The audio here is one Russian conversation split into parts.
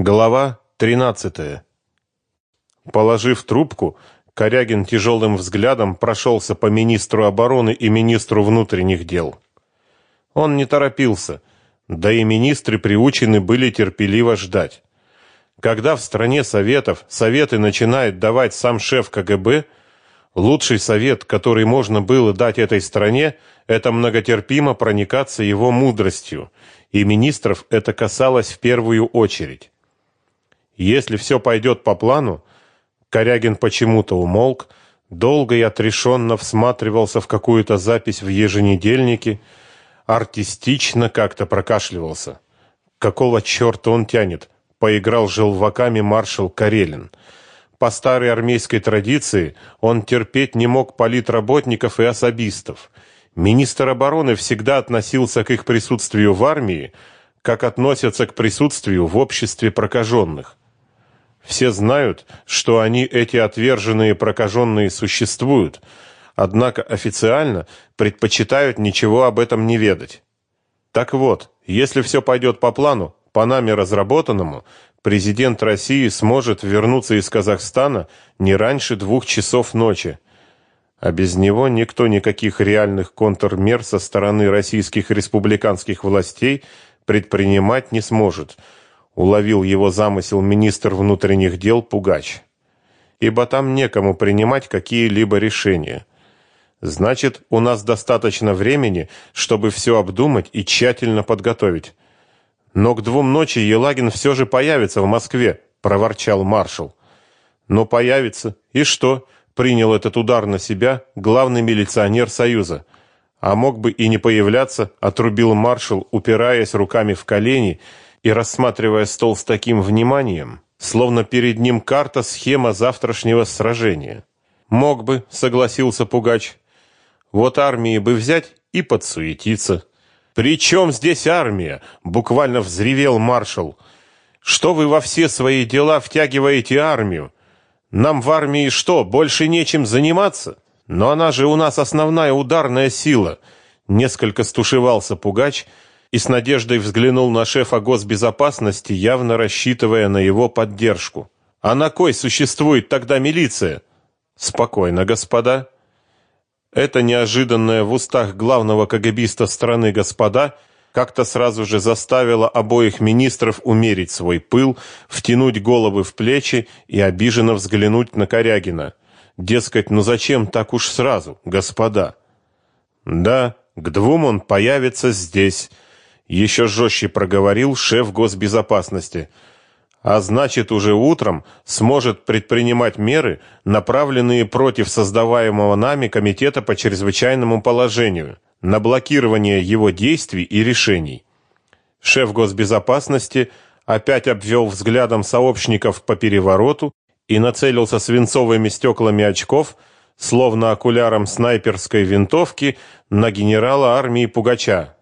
Глава 13. Положив трубку, Корягин тяжелым взглядом прошелся по министру обороны и министру внутренних дел. Он не торопился, да и министры приучены были терпеливо ждать. Когда в стране советов советы начинает давать сам шеф КГБ, лучший совет, который можно было дать этой стране, это многотерпимо проникаться его мудростью, и министров это касалось в первую очередь. Если все пойдет по плану, Корягин почему-то умолк, долго и отрешенно всматривался в какую-то запись в еженедельнике, артистично как-то прокашливался. Какого черта он тянет? Поиграл желваками маршал Карелин. По старой армейской традиции он терпеть не мог политработников и особистов. Министр обороны всегда относился к их присутствию в армии, как относятся к присутствию в обществе прокаженных. Все знают, что они, эти отверженные прокаженные, существуют, однако официально предпочитают ничего об этом не ведать. Так вот, если все пойдет по плану, по нами разработанному, президент России сможет вернуться из Казахстана не раньше двух часов ночи. А без него никто никаких реальных контрмер со стороны российских республиканских властей предпринимать не сможет – уловил его замысел министр внутренних дел Пугач. Ибо там некому принимать какие-либо решения. Значит, у нас достаточно времени, чтобы все обдумать и тщательно подготовить. Но к двум ночи Елагин все же появится в Москве, проворчал маршал. Но появится. И что? Принял этот удар на себя главный милиционер Союза. А мог бы и не появляться, отрубил маршал, упираясь руками в колени и рассматривая стол с таким вниманием, словно перед ним карта схема завтрашнего сражения. Мог бы, согласился Пугач. Вот армии бы взять и подсуетиться. При чем здесь армия? буквально взревел маршал. Что вы во все свои дела втягиваете армию? Нам в армии что, больше нечем заниматься? Но она же у нас основная ударная сила. Несколько стушевался Пугач и с надеждой взглянул на шефа госбезопасности, явно рассчитывая на его поддержку. А на кой существует тогда милиция? Спокойно, господа. Это неожиданное в устах главного КГБиста страны господа как-то сразу же заставило обоих министров умерить свой пыл, втянуть головы в плечи и обиженно взглянуть на Корягина. Дескать, ну зачем так уж сразу, господа? Да, к двум он появится здесь, еще жестче проговорил шеф госбезопасности. А значит, уже утром сможет предпринимать меры, направленные против создаваемого нами комитета по чрезвычайному положению, на блокирование его действий и решений. Шеф госбезопасности опять обвел взглядом сообщников по перевороту и нацелился свинцовыми стеклами очков, словно окуляром снайперской винтовки, на генерала армии Пугача,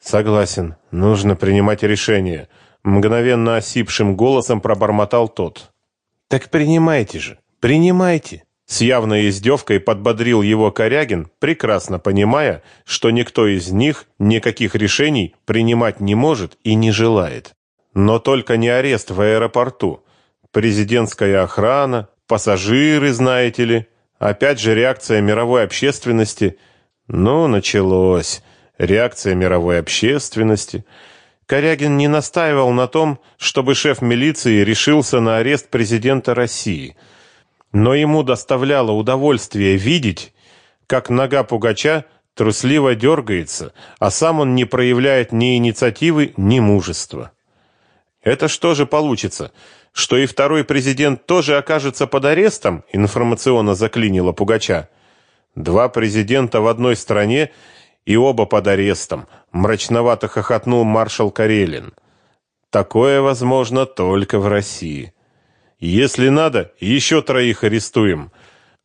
Согласен, нужно принимать решение, мгновенно осипшим голосом пробормотал тот. Так принимайте же, принимайте. С явной издевкой подбодрил его Корягин, прекрасно понимая, что никто из них никаких решений принимать не может и не желает. Но только не арест в аэропорту. Президентская охрана, пассажиры, знаете ли. Опять же реакция мировой общественности. Ну, началось реакция мировой общественности. Корягин не настаивал на том, чтобы шеф милиции решился на арест президента России. Но ему доставляло удовольствие видеть, как нога Пугача трусливо дергается, а сам он не проявляет ни инициативы, ни мужества. Это что же получится? Что и второй президент тоже окажется под арестом? Информационно заклинило Пугача. Два президента в одной стране и оба под арестом, мрачновато хохотнул маршал Карелин. Такое возможно только в России. Если надо, еще троих арестуем.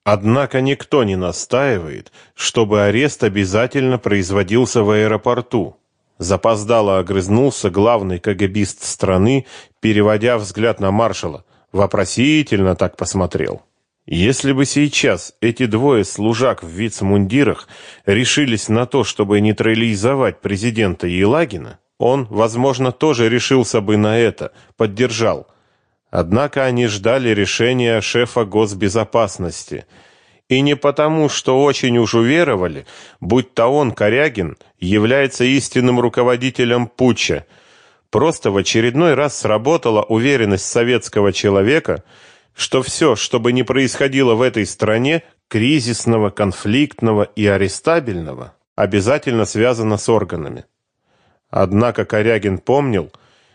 Однако никто не настаивает, чтобы арест обязательно производился в аэропорту. Запоздало огрызнулся главный КГБист страны, переводя взгляд на маршала. Вопросительно так посмотрел. Если бы сейчас эти двое служак в вицмундирах решились на то, чтобы нейтрализовать президента Елагина, он, возможно, тоже решился бы на это, поддержал. Однако они ждали решения шефа госбезопасности. И не потому, что очень уж уверовали, будь то он, Корягин, является истинным руководителем путча. Просто в очередной раз сработала уверенность советского человека, что все, что бы ни происходило в этой стране, кризисного, конфликтного и арестабельного, обязательно связано с органами. Однако Корягин помнил,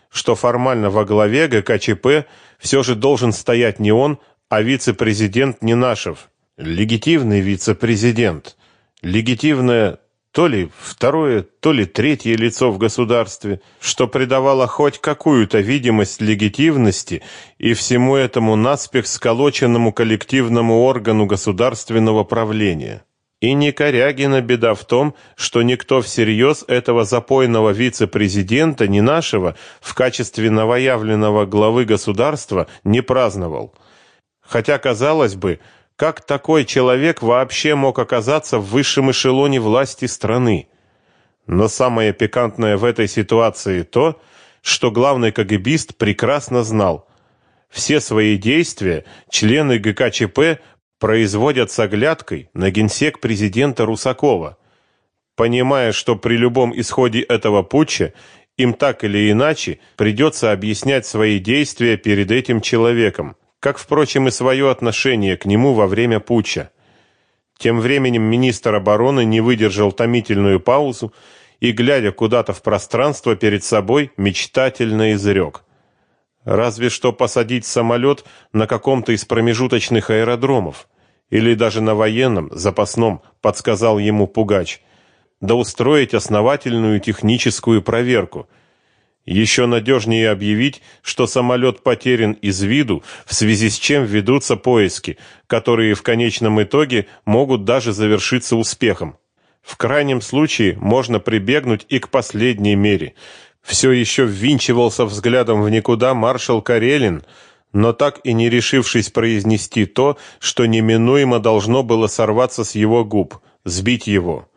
что формально во главе ГКЧП все же должен стоять не он, а вице-президент Ненашев, легитимный вице-президент, легитимное то ли второе, то ли третье лицо в государстве, что придавало хоть какую-то видимость легитимности и всему этому наспех сколоченному коллективному органу государственного правления. И не Корягина беда в том, что никто всерьез этого запойного вице-президента, не нашего, в качестве новоявленного главы государства не праздновал. Хотя, казалось бы, как такой человек вообще мог оказаться в высшем эшелоне власти страны? Но самое пикантное в этой ситуации то, что главный КГБист прекрасно знал. Все свои действия члены ГКЧП производят с оглядкой на генсек президента Русакова, понимая, что при любом исходе этого путча им так или иначе придется объяснять свои действия перед этим человеком, как, впрочем, и свое отношение к нему во время путча. Тем временем министр обороны не выдержал томительную паузу и, глядя куда-то в пространство перед собой, мечтательно изрек. Разве что посадить самолет на каком-то из промежуточных аэродромов или даже на военном, запасном, подсказал ему Пугач, да устроить основательную техническую проверку. Еще надежнее объявить, что самолет потерян из виду, в связи с чем ведутся поиски, которые в конечном итоге могут даже завершиться успехом. В крайнем случае можно прибегнуть и к последней мере. Все еще ввинчивался взглядом в никуда маршал Карелин, но так и не решившись произнести то, что неминуемо должно было сорваться с его губ, сбить его.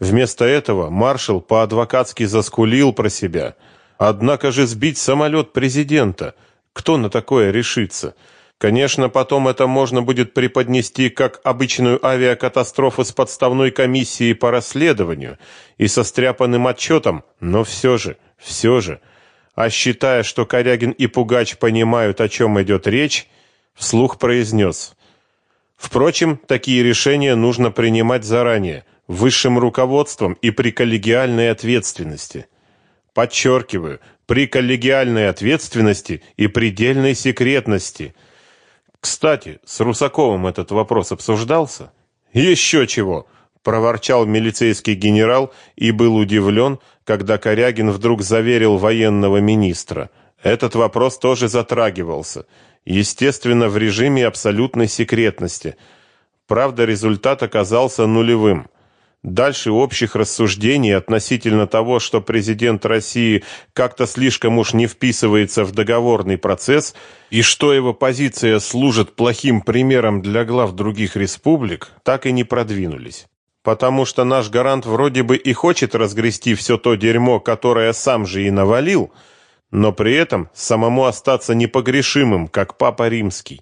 Вместо этого маршал по-адвокатски заскулил про себя. Однако же сбить самолет президента, кто на такое решится? Конечно, потом это можно будет преподнести как обычную авиакатастрофу с подставной комиссией по расследованию и со стряпанным отчетом, но все же, все же а считая, что Корягин и Пугач понимают, о чем идет речь, вслух произнес. Впрочем, такие решения нужно принимать заранее, высшим руководством и при коллегиальной ответственности. Подчеркиваю, при коллегиальной ответственности и предельной секретности. Кстати, с Русаковым этот вопрос обсуждался? Еще чего! проворчал милицейский генерал и был удивлен, когда Корягин вдруг заверил военного министра. Этот вопрос тоже затрагивался, естественно, в режиме абсолютной секретности. Правда, результат оказался нулевым. Дальше общих рассуждений относительно того, что президент России как-то слишком уж не вписывается в договорный процесс и что его позиция служит плохим примером для глав других республик, так и не продвинулись потому что наш гарант вроде бы и хочет разгрести все то дерьмо, которое сам же и навалил, но при этом самому остаться непогрешимым, как папа римский.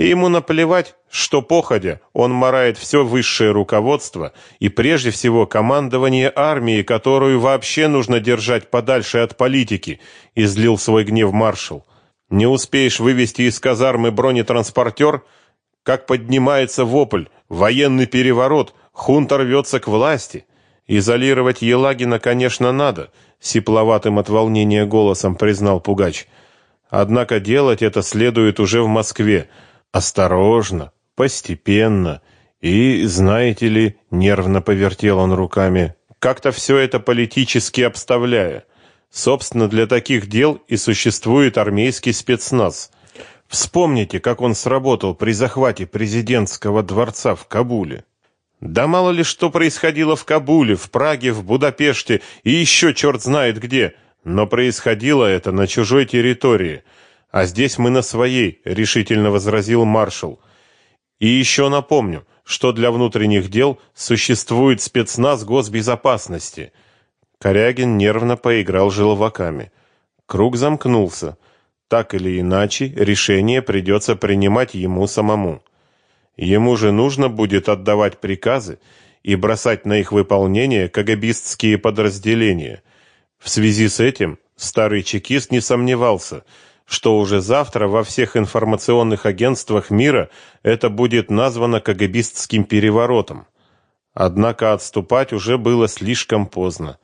И ему наплевать, что походя он марает все высшее руководство и прежде всего командование армии, которую вообще нужно держать подальше от политики, излил свой гнев маршал. Не успеешь вывести из казармы бронетранспортер, как поднимается вопль, военный переворот, Хунта рвется к власти. Изолировать Елагина, конечно, надо, сипловатым от волнения голосом признал Пугач. Однако делать это следует уже в Москве, осторожно, постепенно. И, знаете ли, нервно повертел он руками, как-то все это политически обставляя. Собственно, для таких дел и существует армейский спецназ. Вспомните, как он сработал при захвате президентского дворца в Кабуле. Да мало ли что происходило в Кабуле, в Праге, в Будапеште и еще черт знает где, но происходило это на чужой территории, а здесь мы на своей, решительно возразил маршал. И еще напомню, что для внутренних дел существует спецназ госбезопасности. Корягин нервно поиграл желваками. Круг замкнулся. Так или иначе, решение придется принимать ему самому. Ему же нужно будет отдавать приказы и бросать на их выполнение кагабистские подразделения. В связи с этим старый чекист не сомневался, что уже завтра во всех информационных агентствах мира это будет названо кагабистским переворотом. Однако отступать уже было слишком поздно.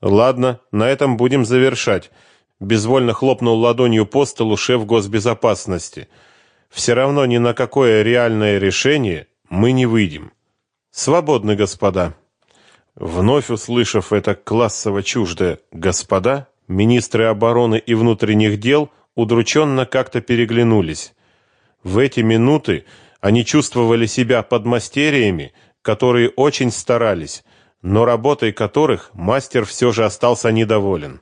Ладно, на этом будем завершать. Безвольно хлопнул ладонью по столу шеф госбезопасности. Все равно ни на какое реальное решение мы не выйдем. Свободны, господа. Вновь услышав это классово чуждое «господа», министры обороны и внутренних дел удрученно как-то переглянулись. В эти минуты они чувствовали себя подмастерьями, которые очень старались, но работой которых мастер все же остался недоволен.